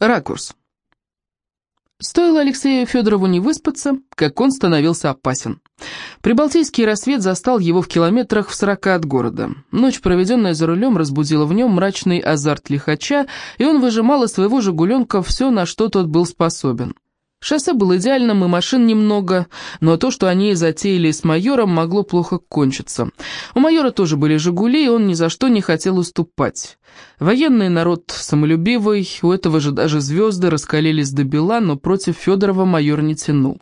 Ракурс. Стоило Алексею Федорову не выспаться, как он становился опасен. Прибалтийский рассвет застал его в километрах в сорока от города. Ночь, проведенная за рулем, разбудила в нем мрачный азарт лихача, и он выжимал из своего «Жигуленка» все, на что тот был способен. Шоссе было идеальным, и машин немного, но то, что они затеяли с майором, могло плохо кончиться. У майора тоже были «Жигули», и он ни за что не хотел уступать. Военный народ самолюбивый, у этого же даже звезды раскалились до бела, но против Федорова майор не тянул.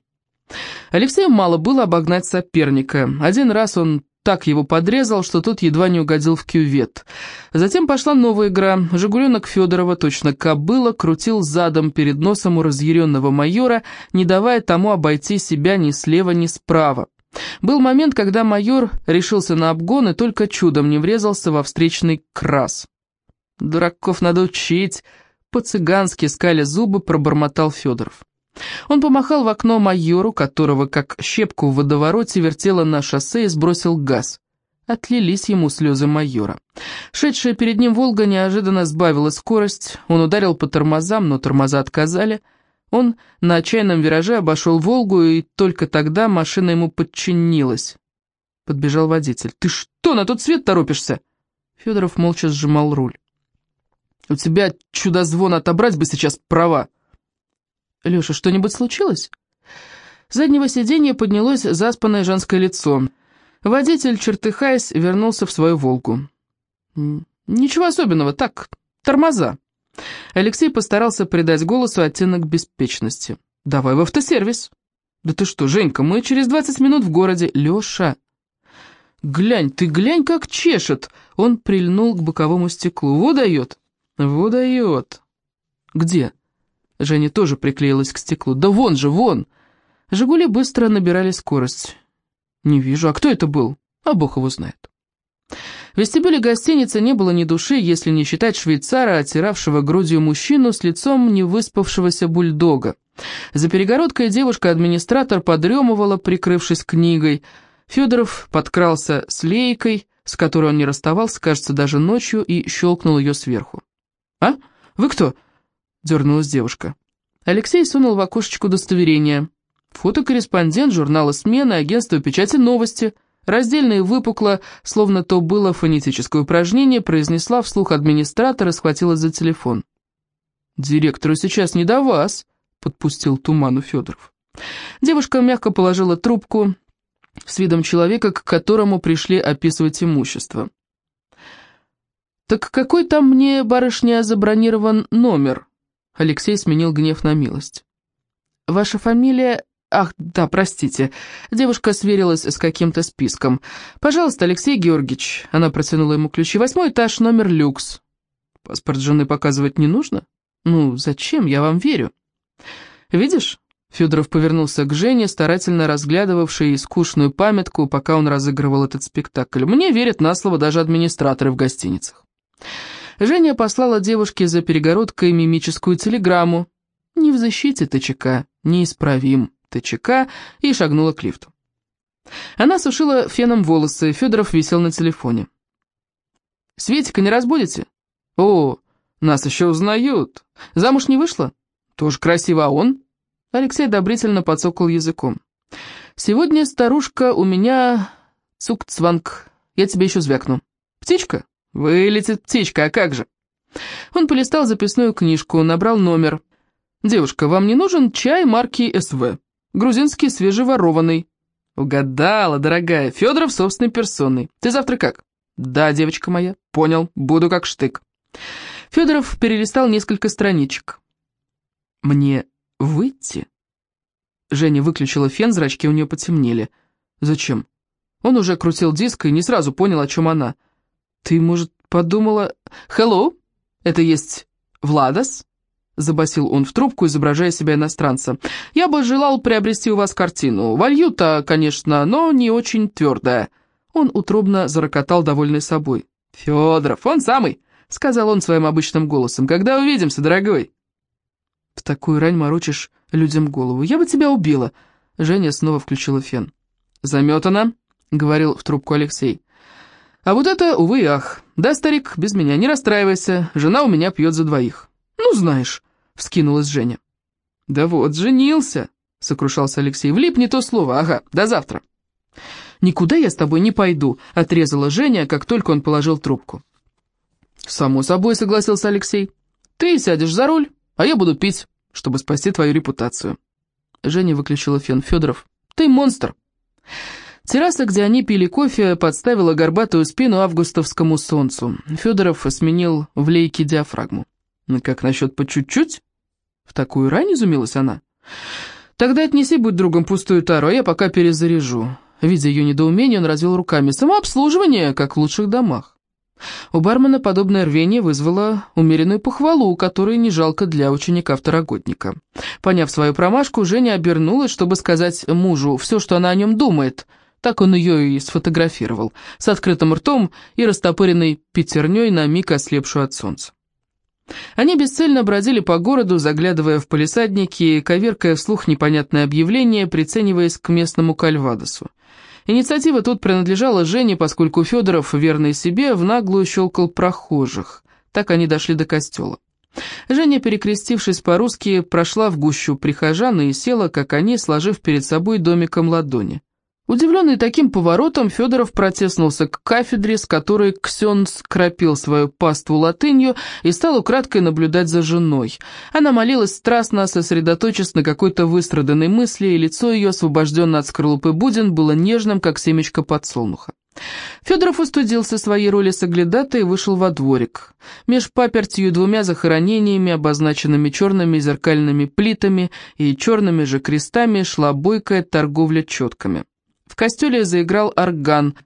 Алексею мало было обогнать соперника. Один раз он так его подрезал, что тот едва не угодил в кювет. Затем пошла новая игра. Жигуленок Федорова, точно кобыла, крутил задом перед носом у разъяренного майора, не давая тому обойти себя ни слева, ни справа. Был момент, когда майор решился на обгон и только чудом не врезался во встречный крас. «Дураков надо учить!» По-цыгански, скаля зубы, пробормотал Федоров. Он помахал в окно майору, которого, как щепку в водовороте, вертело на шоссе и сбросил газ. Отлились ему слезы майора. Шедшая перед ним «Волга» неожиданно сбавила скорость. Он ударил по тормозам, но тормоза отказали. Он на отчаянном вираже обошел «Волгу», и только тогда машина ему подчинилась. Подбежал водитель. «Ты что, на тот свет торопишься?» Федоров молча сжимал руль. «У тебя чудозвон отобрать бы сейчас права!» «Леша, что-нибудь случилось?» С заднего сиденья поднялось заспанное женское лицо. Водитель, чертыхаясь, вернулся в свою «Волгу». «Ничего особенного, так, тормоза». Алексей постарался придать голосу оттенок беспечности. «Давай в автосервис». «Да ты что, Женька, мы через 20 минут в городе. Леша!» «Глянь, ты глянь, как чешет!» Он прильнул к боковому стеклу. «Во дает?» «Во дает!» «Где?» Женя тоже приклеилась к стеклу. «Да вон же, вон!» «Жигули» быстро набирали скорость. «Не вижу. А кто это был? А бог его знает». В вестибюле гостиницы не было ни души, если не считать швейцара, оттиравшего грудью мужчину с лицом невыспавшегося бульдога. За перегородкой девушка-администратор подремывала, прикрывшись книгой. Федоров подкрался с лейкой, с которой он не расставался, кажется, даже ночью, и щелкнул ее сверху. «А? Вы кто?» — дернулась девушка. Алексей сунул в окошечко удостоверение. Фотокорреспондент журнала «Смена» агентства печати «Новости». Раздельно и выпукло, словно то было фонетическое упражнение, произнесла вслух администратор и схватилась за телефон. «Директору сейчас не до вас», — подпустил туману Федоров. Девушка мягко положила трубку с видом человека, к которому пришли описывать имущество. «Так какой там мне, барышня, забронирован номер?» Алексей сменил гнев на милость. «Ваша фамилия...» «Ах, да, простите». Девушка сверилась с каким-то списком. «Пожалуйста, Алексей Георгиевич». Она протянула ему ключи. «Восьмой этаж, номер люкс». «Паспорт жены показывать не нужно?» «Ну, зачем? Я вам верю». «Видишь?» Федоров повернулся к Жене, старательно разглядывавшей скучную памятку, пока он разыгрывал этот спектакль. «Мне верят на слово даже администраторы в гостиницах». Женя послала девушке за перегородкой мимическую телеграмму. «Не в защите ТЧК, неисправим ТЧК» и шагнула к лифту. Она сушила феном волосы, Федоров висел на телефоне. «Светика не разбудите?» «О, нас еще узнают. Замуж не вышла?» «Тоже красиво, а он?» Алексей одобрительно подсокал языком. «Сегодня, старушка, у меня цук-цванг. Я тебе еще звякну. Птичка?» «Вылетит птичка, а как же?» Он полистал записную книжку, набрал номер. «Девушка, вам не нужен чай марки СВ? Грузинский свежеворованный». «Угадала, дорогая, Федоров собственной персоной. Ты завтра как?» «Да, девочка моя, понял, буду как штык». Федоров перелистал несколько страничек. «Мне выйти?» Женя выключила фен, зрачки у нее потемнели. «Зачем?» Он уже крутил диск и не сразу понял, о чем она. «Ты, может, подумала...» «Hello? Это есть Владос?» Забасил он в трубку, изображая себя иностранца. «Я бы желал приобрести у вас картину. Валюта, конечно, но не очень твердая». Он утробно зарокотал, довольный собой. «Федоров, он самый!» — сказал он своим обычным голосом. «Когда увидимся, дорогой?» «В такую рань морочишь людям голову. Я бы тебя убила!» Женя снова включила фен. «Заметана», — говорил в трубку Алексей. А вот это, увы ах. Да, старик, без меня, не расстраивайся, жена у меня пьет за двоих. Ну, знаешь, вскинулась Женя. «Да вот, женился!» — сокрушался Алексей. «Влип не то слово, ага, до завтра». «Никуда я с тобой не пойду», — отрезала Женя, как только он положил трубку. «Само собой», — согласился Алексей. «Ты сядешь за руль, а я буду пить, чтобы спасти твою репутацию». Женя выключила фен. «Федоров, ты монстр!» Терраса, где они пили кофе, подставила горбатую спину августовскому солнцу. Федоров сменил в лейке диафрагму. «Ну «Как насчет по чуть-чуть?» В такую рань изумилась она. «Тогда отнеси, будь другом, пустую тару, а я пока перезаряжу». Видя ее недоумение, он развел руками. «Самообслуживание, как в лучших домах». У бармена подобное рвение вызвало умеренную похвалу, которой не жалко для ученика-второгодника. Поняв свою промашку, Женя обернулась, чтобы сказать мужу все, что она о нем думает – так он ее и сфотографировал, с открытым ртом и растопыренной пятерней на миг ослепшую от солнца. Они бесцельно бродили по городу, заглядывая в полисадники, коверкая вслух непонятное объявление, прицениваясь к местному кальвадосу. Инициатива тут принадлежала Жене, поскольку Федоров, верный себе, в наглую щелкал прохожих. Так они дошли до костела. Женя, перекрестившись по-русски, прошла в гущу прихожан и села, как они, сложив перед собой домиком ладони. Удивленный таким поворотом, Федоров протеснулся к кафедре, с которой Ксенц кропил свою паству латынью и стал украдкой наблюдать за женой. Она молилась страстно, сосредоточившись на какой-то выстраданной мысли, и лицо ее, освобожденное от скорлупы будин, было нежным, как семечко подсолнуха. Федоров устудился своей роли соглядата и вышел во дворик. Меж папертью двумя захоронениями, обозначенными черными зеркальными плитами и черными же крестами, шла бойкая торговля четками. В костеле заиграл орган.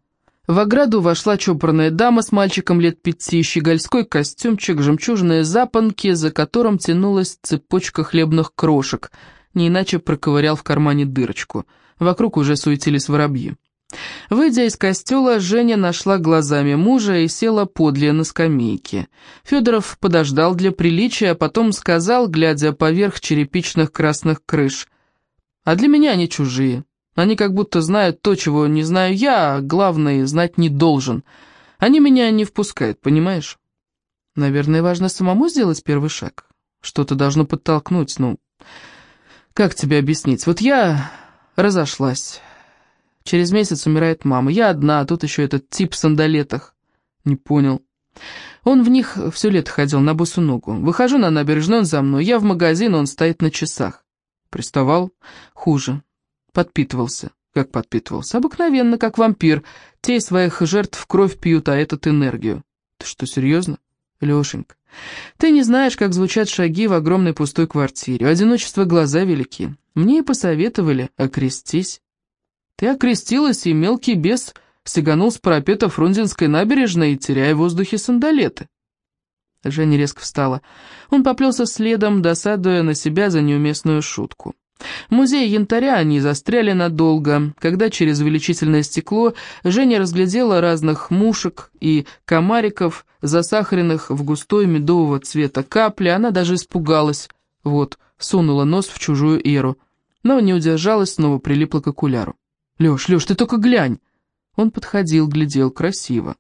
В ограду вошла чопорная дама с мальчиком лет пяти, щегольской костюмчик, жемчужные запонки, за которым тянулась цепочка хлебных крошек, не иначе проковырял в кармане дырочку. Вокруг уже суетились воробьи. Выйдя из костела, Женя нашла глазами мужа и села подле на скамейке. Федоров подождал для приличия, а потом сказал, глядя поверх черепичных красных крыш, «А для меня они чужие. Они как будто знают то, чего не знаю я, а главное, знать не должен. Они меня не впускают, понимаешь? Наверное, важно самому сделать первый шаг. Что-то должно подтолкнуть, ну... Как тебе объяснить? Вот я разошлась. Через месяц умирает мама. Я одна, а тут еще этот тип в сандалетах. Не понял. Он в них все лето ходил на босу ногу. Выхожу на набережную, он за мной. Я в магазин, он стоит на часах. Приставал? Хуже. Подпитывался. Как подпитывался? Обыкновенно, как вампир. Те из своих жертв кровь пьют, а этот энергию. Ты что, серьезно? Лешенька, ты не знаешь, как звучат шаги в огромной пустой квартире. У одиночества глаза велики. Мне и посоветовали окрестись. Ты окрестилась, и мелкий бес сиганул с парапета Фрунзенской набережной, теряя в воздухе сандалеты. Женя резко встала. Он поплелся следом, досадуя на себя за неуместную шутку. В музее янтаря они застряли надолго. Когда через увеличительное стекло Женя разглядела разных мушек и комариков, засахаренных в густой медового цвета капли, она даже испугалась. Вот, сунула нос в чужую эру. Но не удержалась, снова прилипла к окуляру. «Лёш, Лёш, ты только глянь!» Он подходил, глядел, красиво.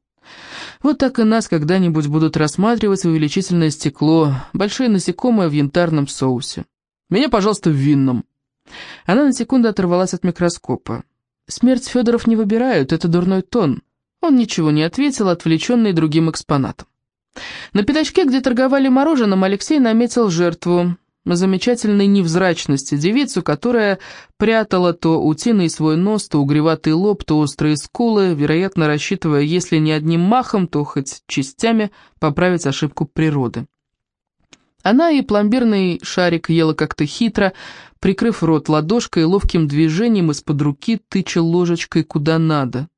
Вот так и нас когда-нибудь будут рассматривать увеличительное стекло, большие насекомые в янтарном соусе. Меня, пожалуйста, в винном. Она на секунду оторвалась от микроскопа. «Смерть Федоров не выбирают, это дурной тон». Он ничего не ответил, отвлеченный другим экспонатом. На пятачке, где торговали мороженым, Алексей наметил жертву замечательной невзрачности, девицу, которая прятала то утиный свой нос, то угреватый лоб, то острые скулы, вероятно, рассчитывая, если не одним махом, то хоть частями поправить ошибку природы. Она и пломбирный шарик ела как-то хитро, прикрыв рот ладошкой, ловким движением из-под руки тыча ложечкой куда надо.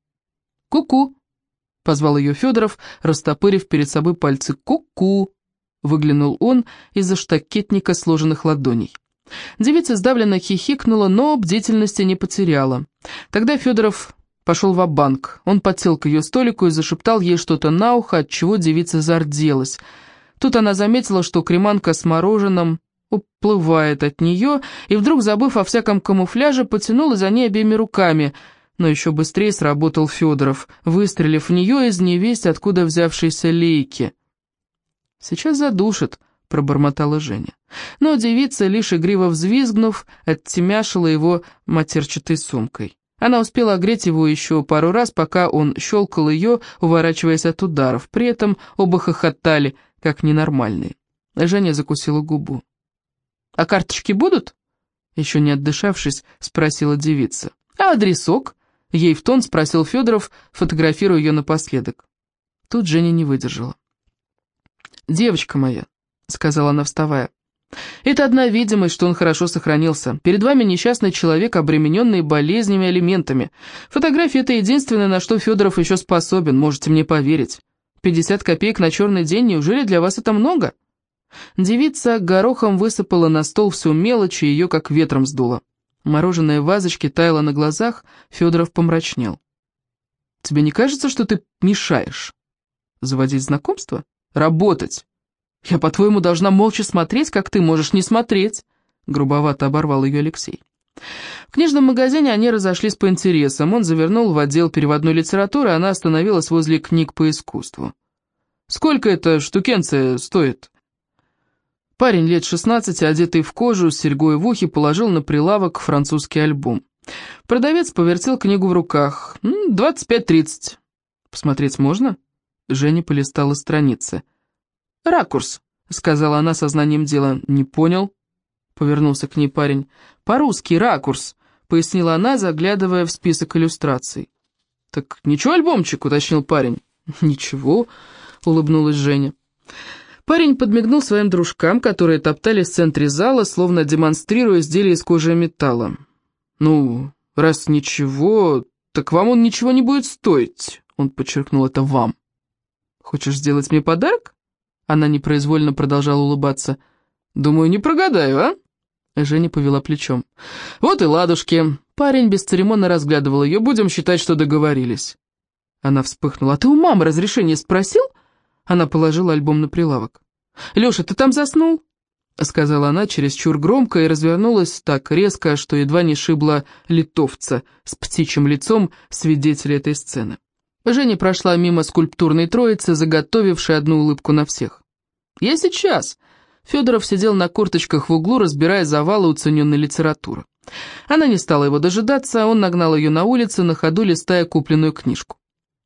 «Ку-ку!» — позвал ее Федоров, растопырив перед собой пальцы. «Ку-ку!» — выглянул он из-за штакетника сложенных ладоней. Девица сдавленно хихикнула, но бдительности не потеряла. Тогда Федоров пошел в банк Он подсел к ее столику и зашептал ей что-то на ухо, от чего девица зарделась. Тут она заметила, что креманка с мороженым уплывает от нее, и вдруг, забыв о всяком камуфляже, потянула за ней обеими руками, но еще быстрее сработал Федоров, выстрелив в нее из невесть, откуда взявшейся лейки. «Сейчас задушит», — пробормотала Женя. Но девица, лишь игриво взвизгнув, оттемяшила его матерчатой сумкой. Она успела огреть его еще пару раз, пока он щелкал ее, уворачиваясь от ударов. При этом оба хохотали, как ненормальные. Женя закусила губу. «А карточки будут?» Еще не отдышавшись, спросила девица. «А адресок?» Ей в тон спросил Федоров, фотографируя ее напоследок. Тут Женя не выдержала. «Девочка моя», — сказала она, вставая, — «это одна видимость, что он хорошо сохранился. Перед вами несчастный человек, обремененный болезнями, алиментами. Фотография — это единственное, на что Федоров еще способен, можете мне поверить. Пятьдесят копеек на черный день, неужели для вас это много?» Девица горохом высыпала на стол всю мелочь, и ее как ветром сдуло. Мороженое в вазочке таяло на глазах, Федоров помрачнел. «Тебе не кажется, что ты мешаешь? Заводить знакомство? Работать? Я, по-твоему, должна молча смотреть, как ты можешь не смотреть?» Грубовато оборвал ее Алексей. В книжном магазине они разошлись по интересам. Он завернул в отдел переводной литературы, она остановилась возле книг по искусству. «Сколько эта штукенция стоит?» Парень лет 16, одетый в кожу, с серьгой в ухе, положил на прилавок французский альбом. Продавец повертел книгу в руках. «Двадцать пять-тридцать». «Посмотреть можно?» Женя полистала страницы. «Ракурс», — сказала она сознанием дела. «Не понял?» — повернулся к ней парень. «По-русски ракурс», — пояснила она, заглядывая в список иллюстраций. «Так ничего, альбомчик?» — уточнил парень. «Ничего», — улыбнулась Женя. Парень подмигнул своим дружкам, которые топтались в центре зала, словно демонстрируя изделие из кожи и металла. «Ну, раз ничего, так вам он ничего не будет стоить», — он подчеркнул это «вам». «Хочешь сделать мне подарок?» Она непроизвольно продолжала улыбаться. «Думаю, не прогадаю, а?» Женя повела плечом. «Вот и ладушки». Парень бесцеремонно разглядывал ее. «Будем считать, что договорились». Она вспыхнула. «А ты у мамы разрешение спросил?» Она положила альбом на прилавок. «Леша, ты там заснул?» Сказала она чересчур громко и развернулась так резко, что едва не шибла литовца с птичьим лицом свидетеля этой сцены. Женя прошла мимо скульптурной троицы, заготовившей одну улыбку на всех. «Я сейчас!» Федоров сидел на корточках в углу, разбирая завалы уцененной литературы. Она не стала его дожидаться, он нагнал ее на улице, на ходу листая купленную книжку.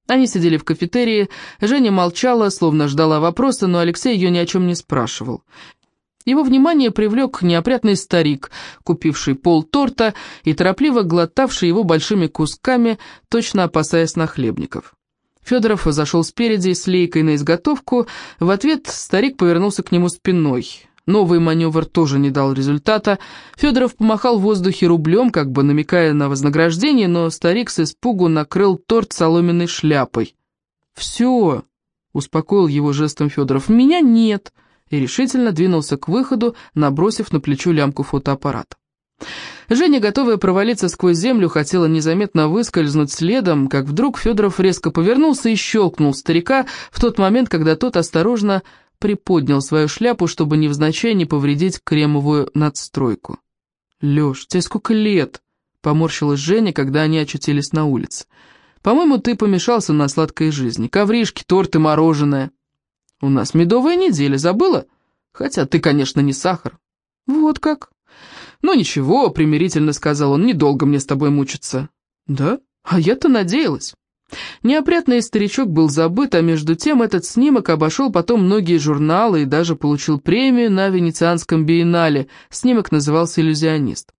Они сидели в кафетерии, Женя молчала, словно ждала вопроса, но Алексей ее ни о чем не спрашивал. Его внимание привлек неопрятный старик, купивший пол торта и торопливо глотавший его большими кусками, точно опасаясь нахлебников. Федоров зашел спереди с лейкой на изготовку, в ответ старик повернулся к нему спиной. Новый маневр тоже не дал результата. Федоров помахал в воздухе рублем, как бы намекая на вознаграждение, но старик с испугу накрыл торт соломенной шляпой. «Все!» — успокоил его жестом Федоров. «Меня нет!» и решительно двинулся к выходу, набросив на плечо лямку фотоаппарата. Женя, готовая провалиться сквозь землю, хотела незаметно выскользнуть следом, как вдруг Федоров резко повернулся и щелкнул старика в тот момент, когда тот осторожно приподнял свою шляпу, чтобы невзначай не повредить кремовую надстройку. «Лёш, тебе сколько лет?» — поморщилась Женя, когда они очутились на улице. «По-моему, ты помешался на сладкой жизни. Ковришки, торты, мороженое». «У нас медовая неделя, забыла? Хотя ты, конечно, не сахар». «Вот как?» «Ну ничего», — примирительно сказал он, — «недолго мне с тобой мучиться». «Да? А я-то надеялась». Неопрятный старичок был забыт, а между тем этот снимок обошел потом многие журналы и даже получил премию на Венецианском биеннале. Снимок назывался «Иллюзионист».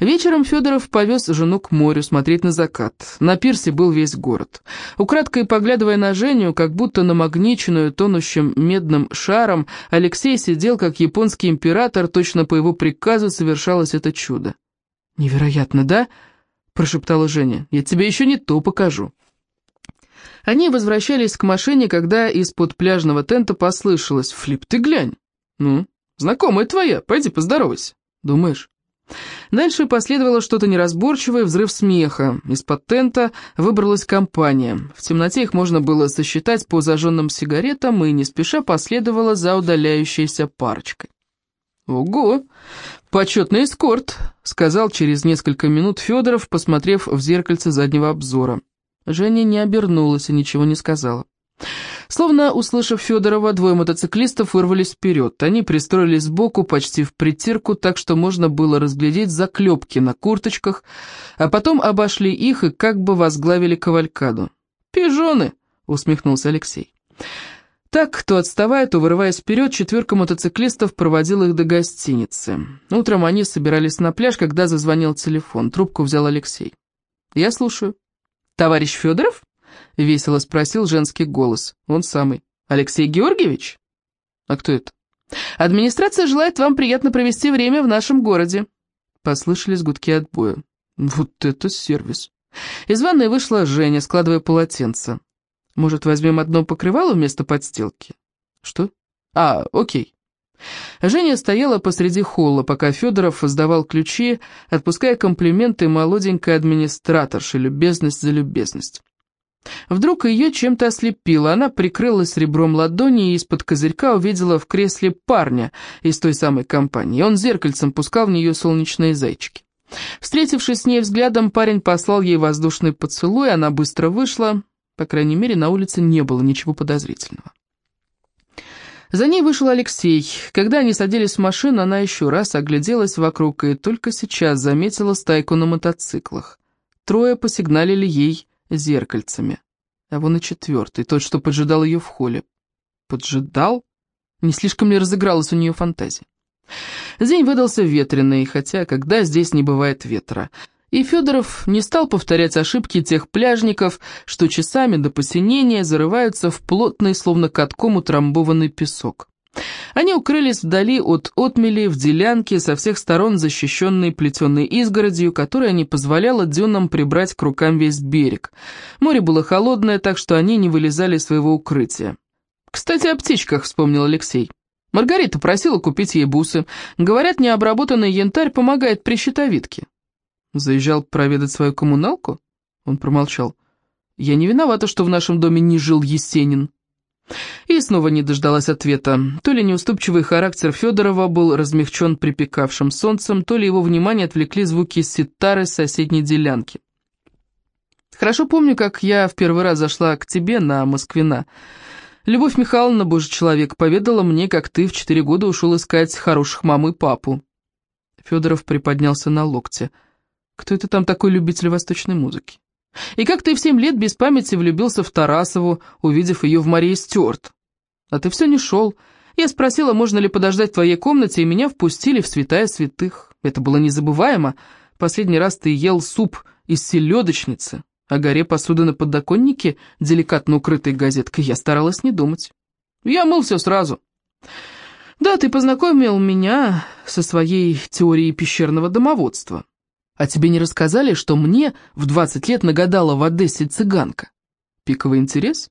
Вечером Федоров повез жену к морю смотреть на закат. На пирсе был весь город. Украдкой поглядывая на Женю, как будто намагниченную тонущим медным шаром, Алексей сидел, как японский император, точно по его приказу совершалось это чудо. «Невероятно, да?» – прошептала Женя. «Я тебе еще не то покажу». Они возвращались к машине, когда из-под пляжного тента послышалось «Флип, ты глянь!» «Ну, знакомая твоя, пойди поздоровайся». «Думаешь?» Дальше последовало что-то неразборчивое, взрыв смеха. Из-под тента выбралась компания. В темноте их можно было сосчитать по зажженным сигаретам, и не спеша последовала за удаляющейся парочкой. «Ого! Почетный эскорт!» — сказал через несколько минут Федоров, посмотрев в зеркальце заднего обзора. Женя не обернулась и ничего не сказала. Словно услышав Федорова, двое мотоциклистов вырвались вперед. Они пристроились сбоку, почти в притирку, так что можно было разглядеть заклепки на курточках, а потом обошли их и как бы возглавили кавалькаду. «Пижоны!» — усмехнулся Алексей. Так, то отставая, то вырываясь вперед, четверка мотоциклистов проводила их до гостиницы. Утром они собирались на пляж, когда зазвонил телефон. Трубку взял Алексей. «Я слушаю». «Товарищ Федоров?» — весело спросил женский голос. «Он самый. Алексей Георгиевич?» «А кто это?» «Администрация желает вам приятно провести время в нашем городе». Послышались гудки отбоя. «Вот это сервис!» Из ванной вышла Женя, складывая полотенце. «Может, возьмем одно покрывало вместо подстилки?» «Что?» «А, окей». Женя стояла посреди холла, пока Федоров сдавал ключи, отпуская комплименты молоденькой администраторше, любезность за любезность. Вдруг ее чем-то ослепило, она прикрылась ребром ладони и из-под козырька увидела в кресле парня из той самой компании. Он зеркальцем пускал в нее солнечные зайчики. Встретившись с ней взглядом, парень послал ей воздушный поцелуй, она быстро вышла. По крайней мере, на улице не было ничего подозрительного. За ней вышел Алексей. Когда они садились в машину, она еще раз огляделась вокруг и только сейчас заметила стайку на мотоциклах. Трое посигналили ей зеркальцами. А вон и четвертый, тот, что поджидал ее в холле. Поджидал? Не слишком ли разыгралась у нее фантазия? День выдался ветреный, хотя когда здесь не бывает ветра. И Федоров не стал повторять ошибки тех пляжников, что часами до посинения зарываются в плотный, словно катком утрамбованный песок. Они укрылись вдали от отмели в делянке, со всех сторон защищенной плетеной изгородью, которая не позволяла дюнам прибрать к рукам весь берег. Море было холодное, так что они не вылезали из своего укрытия. «Кстати, о птичках», — вспомнил Алексей. Маргарита просила купить ей бусы. Говорят, необработанный янтарь помогает при щитовидке. Заезжал проведать свою коммуналку? Он промолчал. Я не виновата, что в нашем доме не жил Есенин. И снова не дождалась ответа. То ли неуступчивый характер Федорова был размягчен припекавшим солнцем, то ли его внимание отвлекли звуки ситары соседней делянки. Хорошо помню, как я в первый раз зашла к тебе на Москвина. Любовь Михайловна, божий человек, поведала мне, как ты в четыре года ушел искать хороших маму и папу. Федоров приподнялся на локте. Кто это там такой любитель восточной музыки? И как ты в семь лет без памяти влюбился в Тарасову, увидев ее в Марии Стюарт? А ты все не шел. Я спросила, можно ли подождать в твоей комнате, и меня впустили в святая святых. Это было незабываемо. Последний раз ты ел суп из селедочницы, о горе посуды на подоконнике, деликатно укрытой газеткой, я старалась не думать. Я мыл все сразу. Да, ты познакомил меня со своей теорией пещерного домоводства. А тебе не рассказали, что мне в 20 лет нагадала в Одессе цыганка? Пиковый интерес?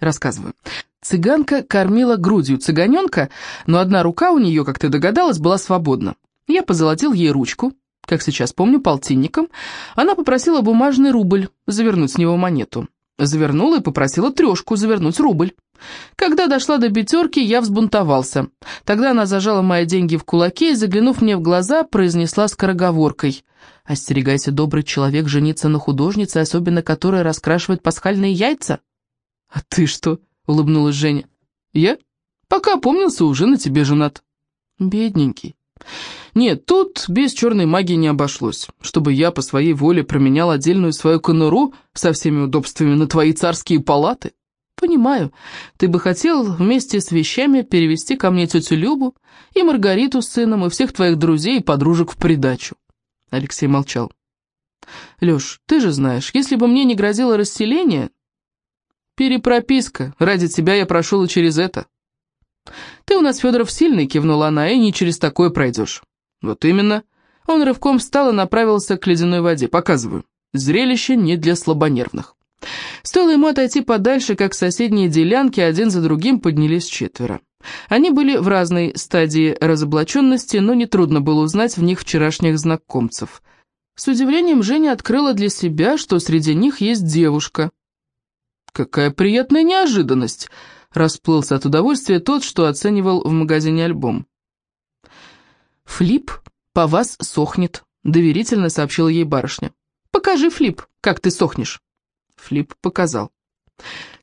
Рассказываю. Цыганка кормила грудью цыганенка, но одна рука у нее, как ты догадалась, была свободна. Я позолотил ей ручку, как сейчас помню, полтинником. Она попросила бумажный рубль, завернуть с него монету. Завернула и попросила трешку завернуть рубль. Когда дошла до пятерки, я взбунтовался. Тогда она зажала мои деньги в кулаке и, заглянув мне в глаза, произнесла скороговоркой. «Остерегайся, добрый человек, жениться на художнице, особенно которая раскрашивает пасхальные яйца». «А ты что?» — улыбнулась Женя. «Я? Пока помнился, уже на тебе женат». «Бедненький». «Нет, тут без черной магии не обошлось, чтобы я по своей воле променял отдельную свою конуру со всеми удобствами на твои царские палаты». «Понимаю, ты бы хотел вместе с вещами перевести ко мне тетю Любу и Маргариту с сыном и всех твоих друзей и подружек в придачу». Алексей молчал. «Лёш, ты же знаешь, если бы мне не грозило расселение...» «Перепрописка. Ради тебя я прошел и через это». «Ты у нас, Федоров, сильный», — кивнула она, — «и не через такое пройдешь». «Вот именно». Он рывком встал и направился к ледяной воде. «Показываю. Зрелище не для слабонервных». Стоило ему отойти подальше, как соседние делянки один за другим поднялись четверо. Они были в разной стадии разоблаченности, но нетрудно было узнать в них вчерашних знакомцев. С удивлением Женя открыла для себя, что среди них есть девушка. «Какая приятная неожиданность!» — расплылся от удовольствия тот, что оценивал в магазине альбом. «Флип по вас сохнет», — доверительно сообщила ей барышня. «Покажи, Флип, как ты сохнешь». Флип показал.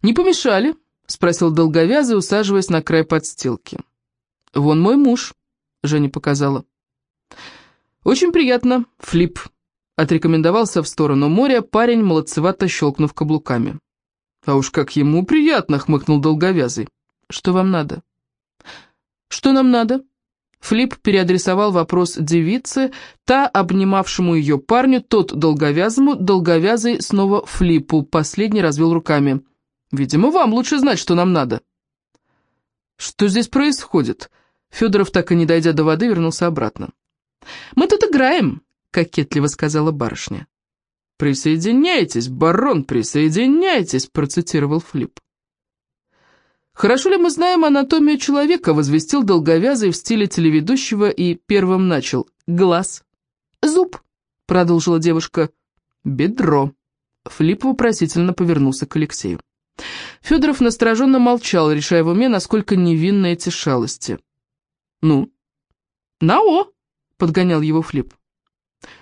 «Не помешали», — спросил долговязый, усаживаясь на край подстилки. «Вон мой муж», — Женя показала. «Очень приятно, Флип», — отрекомендовался в сторону моря парень, молодцевато щелкнув каблуками. «А уж как ему приятно!» — хмыкнул долговязый. «Что вам надо?» «Что нам надо?» Флип переадресовал вопрос девице, та, обнимавшему ее парню, тот долговязому, долговязый снова Флипу, последний развел руками. «Видимо, вам лучше знать, что нам надо». «Что здесь происходит?» Федоров, так и не дойдя до воды, вернулся обратно. «Мы тут играем», — кокетливо сказала барышня. «Присоединяйтесь, барон, присоединяйтесь», — процитировал Флип. «Хорошо ли мы знаем анатомию человека?» — возвестил долговязый в стиле телеведущего и первым начал. «Глаз». «Зуб», — продолжила девушка. «Бедро». Флип вопросительно повернулся к Алексею. Федоров настороженно молчал, решая в уме, насколько невинны эти шалости. «Ну?» «На-о!» — подгонял его Флип.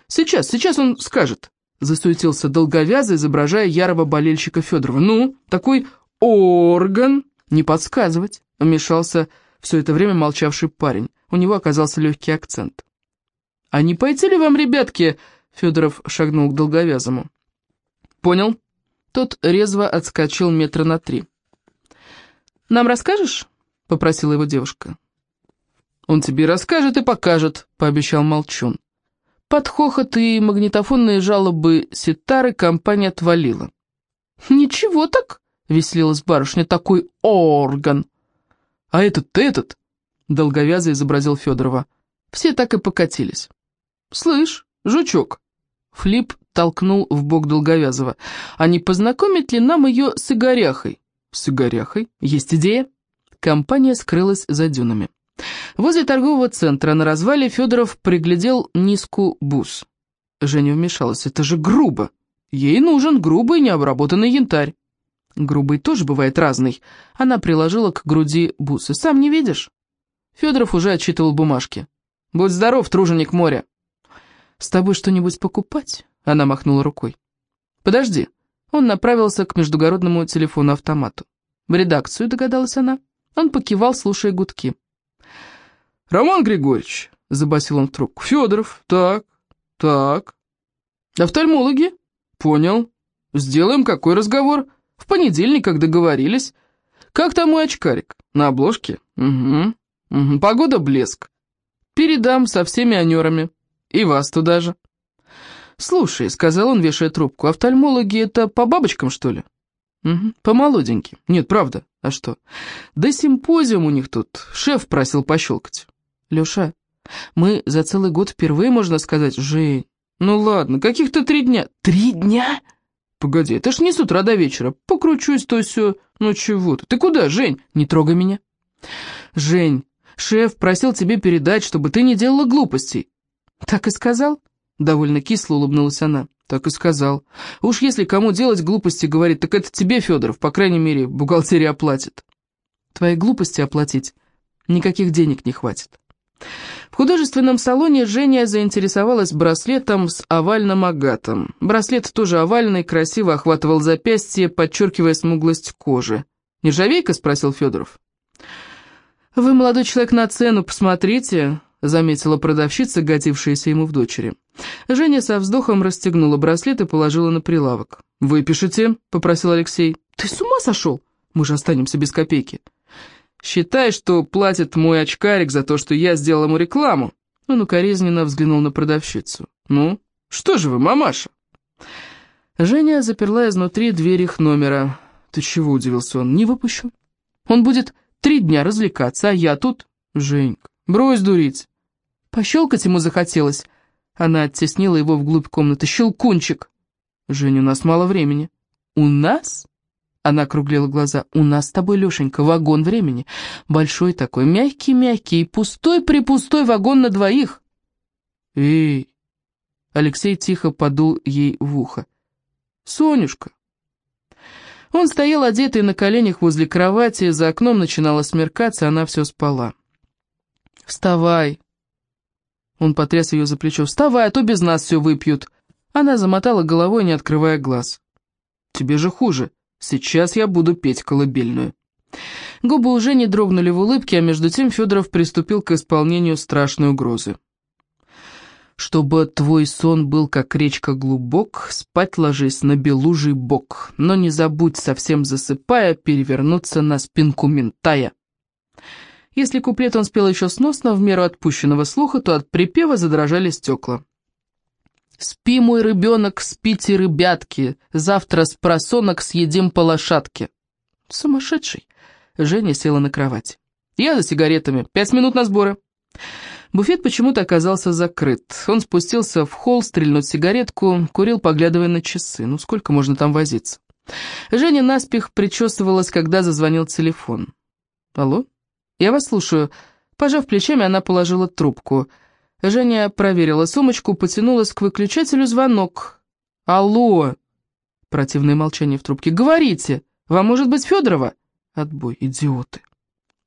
«Сейчас, сейчас он скажет», — засуетился долговязый, изображая ярого болельщика Федорова. «Ну, такой орган...» «Не подсказывать», — вмешался все это время молчавший парень. У него оказался легкий акцент. «А не пойти ли вам, ребятки?» — Федоров шагнул к долговязому. «Понял». Тот резво отскочил метра на три. «Нам расскажешь?» — попросила его девушка. «Он тебе расскажет и покажет», — пообещал Молчун. Под хохот и магнитофонные жалобы ситары компания отвалила. «Ничего так», веселилась барышня, такой орган. А этот, этот, долговязый изобразил Федорова. Все так и покатились. Слышь, жучок, Флип толкнул в бок долговязого. А не познакомить ли нам ее с Игоряхой? С Игоряхой? Есть идея? Компания скрылась за дюнами. Возле торгового центра на развале Федоров приглядел низку бус. Женя вмешалась. Это же грубо. Ей нужен грубый необработанный янтарь. Грубый тоже бывает разный. Она приложила к груди бусы. «Сам не видишь?» Федоров уже отчитывал бумажки. «Будь здоров, труженик моря!» «С тобой что-нибудь покупать?» Она махнула рукой. «Подожди». Он направился к междугородному телефону-автомату. В редакцию, догадалась она. Он покивал, слушая гудки. «Роман Григорьевич», — забасил он в трубку. «Федоров, так, так». «Офтальмологи?» «Понял. Сделаем какой разговор?» В понедельник, как договорились. Как там мой очкарик? На обложке? Угу. угу. Погода блеск. Передам со всеми анерами. И вас туда же. «Слушай», — сказал он, вешая трубку, — «офтальмологи это по бабочкам, что ли?» «Угу, по молоденьким. Нет, правда. А что?» «Да симпозиум у них тут. Шеф просил пощелкать». «Леша, мы за целый год впервые, можно сказать, Жень. Ну ладно, каких-то три дня». «Три дня?» «Погоди, это ж не с утра до вечера. Покручусь то все. Ну чего ты? Ты куда, Жень? Не трогай меня». «Жень, шеф просил тебе передать, чтобы ты не делала глупостей». «Так и сказал?» Довольно кисло улыбнулась она. «Так и сказал. Уж если кому делать глупости, говорит, так это тебе, Федоров, по крайней мере, бухгалтерия оплатит». «Твои глупости оплатить никаких денег не хватит». В художественном салоне Женя заинтересовалась браслетом с овальным агатом. Браслет тоже овальный, красиво охватывал запястье, подчеркивая смуглость кожи. «Нержавейка?» — спросил Федоров. «Вы, молодой человек, на цену посмотрите», — заметила продавщица, годившаяся ему в дочери. Женя со вздохом расстегнула браслет и положила на прилавок. «Выпишите», — попросил Алексей. «Ты с ума сошел? Мы же останемся без копейки». Считай, что платит мой очкарик за то, что я сделал ему рекламу». Он укоризненно взглянул на продавщицу. «Ну, что же вы, мамаша?» Женя заперла изнутри дверь их номера. «Ты чего?» — удивился он. «Не выпущу. Он будет три дня развлекаться, а я тут...» «Женька, брось дурить!» Пощелкать ему захотелось. Она оттеснила его вглубь комнаты. «Щелкунчик!» «Женя, у нас мало времени». «У нас?» Она округлила глаза. «У нас с тобой, Лешенька, вагон времени. Большой такой, мягкий-мягкий, пустой-припустой вагон на двоих». «Эй!» Алексей тихо подул ей в ухо. «Сонюшка!» Он стоял одетый на коленях возле кровати, за окном начинало смеркаться, она все спала. «Вставай!» Он потряс ее за плечо. «Вставай, а то без нас все выпьют!» Она замотала головой, не открывая глаз. «Тебе же хуже!» Сейчас я буду петь колыбельную. Губы уже не дрогнули в улыбке, а между тем Федоров приступил к исполнению страшной угрозы. Чтобы твой сон был, как речка глубок, спать ложись на белужий бок, но не забудь, совсем засыпая, перевернуться на спинку ментая. Если куплет он спел еще сносно, в меру отпущенного слуха, то от припева задрожали стекла. «Спи, мой ребенок, спите, ребятки, завтра с просонок съедим по лошадке». «Сумасшедший!» Женя села на кровать. «Я за сигаретами. Пять минут на сборы». Буфет почему-то оказался закрыт. Он спустился в холл, стрельнуть сигаретку, курил, поглядывая на часы. Ну, сколько можно там возиться? Женя наспех причесывалась, когда зазвонил телефон. «Алло? Я вас слушаю». Пожав плечами, она положила трубку. Женя проверила сумочку, потянулась к выключателю звонок. «Алло!» Противное молчание в трубке. «Говорите! Вам может быть Федорова?» Отбой, идиоты.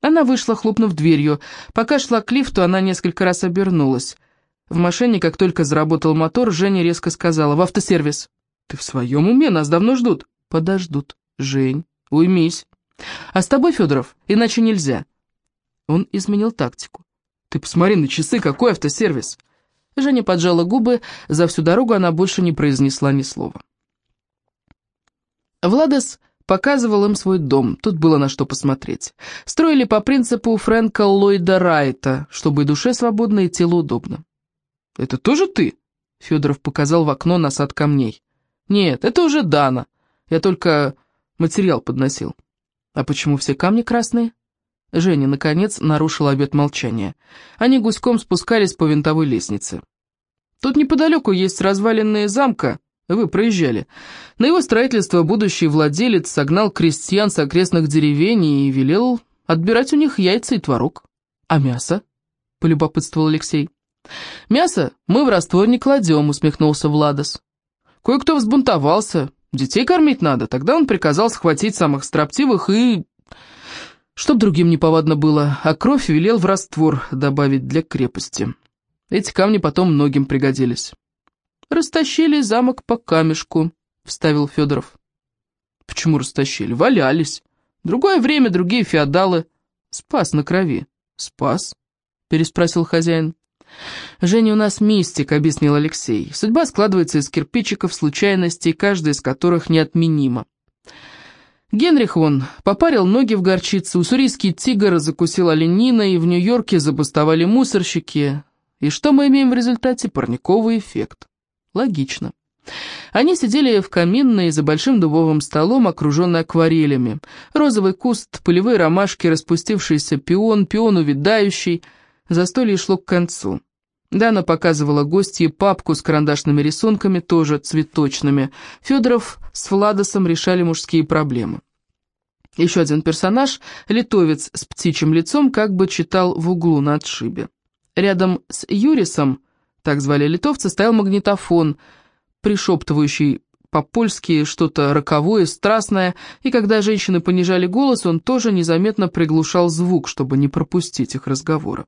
Она вышла, хлопнув дверью. Пока шла к лифту, она несколько раз обернулась. В машине, как только заработал мотор, Женя резко сказала «В автосервис». «Ты в своем уме? Нас давно ждут». «Подождут. Жень, уймись». «А с тобой, Федоров, иначе нельзя». Он изменил тактику. «Ты посмотри на часы, какой автосервис!» Женя поджала губы, за всю дорогу она больше не произнесла ни слова. Владос Показывал им свой дом, тут было на что посмотреть. Строили по принципу Фрэнка Ллойда Райта, чтобы и душе свободно, и телу удобно. «Это тоже ты?» — Федоров показал в окно на сад камней. «Нет, это уже Дана. Я только материал подносил». «А почему все камни красные?» Женя, наконец, нарушила обет молчания. Они гуськом спускались по винтовой лестнице. «Тут неподалеку есть разваленные замка, вы проезжали. На его строительство будущий владелец согнал крестьян с окрестных деревень и велел отбирать у них яйца и творог. А мясо? Полюбопытствовал Алексей. Мясо мы в раствор не кладем, усмехнулся Владос. Кое-кто взбунтовался. Детей кормить надо. Тогда он приказал схватить самых строптивых и... Чтоб другим неповадно было, а кровь велел в раствор добавить для крепости. Эти камни потом многим пригодились. «Растащили замок по камешку», — вставил Федоров. «Почему растащили? Валялись. Другое время, другие феодалы. Спас на крови». «Спас?» — переспросил хозяин. «Женя у нас мистик», — объяснил Алексей. «Судьба складывается из кирпичиков, случайностей, каждая из которых неотменима. Генрих вон попарил ноги в горчице, уссурийский тигр закусил оленина, и в Нью-Йорке забастовали мусорщики. И что мы имеем в результате? Парниковый эффект. Логично. Они сидели в каминной за большим дубовым столом, окруженной акварелями. Розовый куст, полевые ромашки, распустившийся пион, пион увядающий. Застолье шло к концу. Дана показывала гостье папку с карандашными рисунками, тоже цветочными. Федоров с Владосом решали мужские проблемы. Еще один персонаж, литовец с птичьим лицом, как бы читал в углу на отшибе. Рядом с Юрисом так звали литовца, стоял магнитофон, пришептывающий по-польски что-то роковое, страстное, и когда женщины понижали голос, он тоже незаметно приглушал звук, чтобы не пропустить их разговора.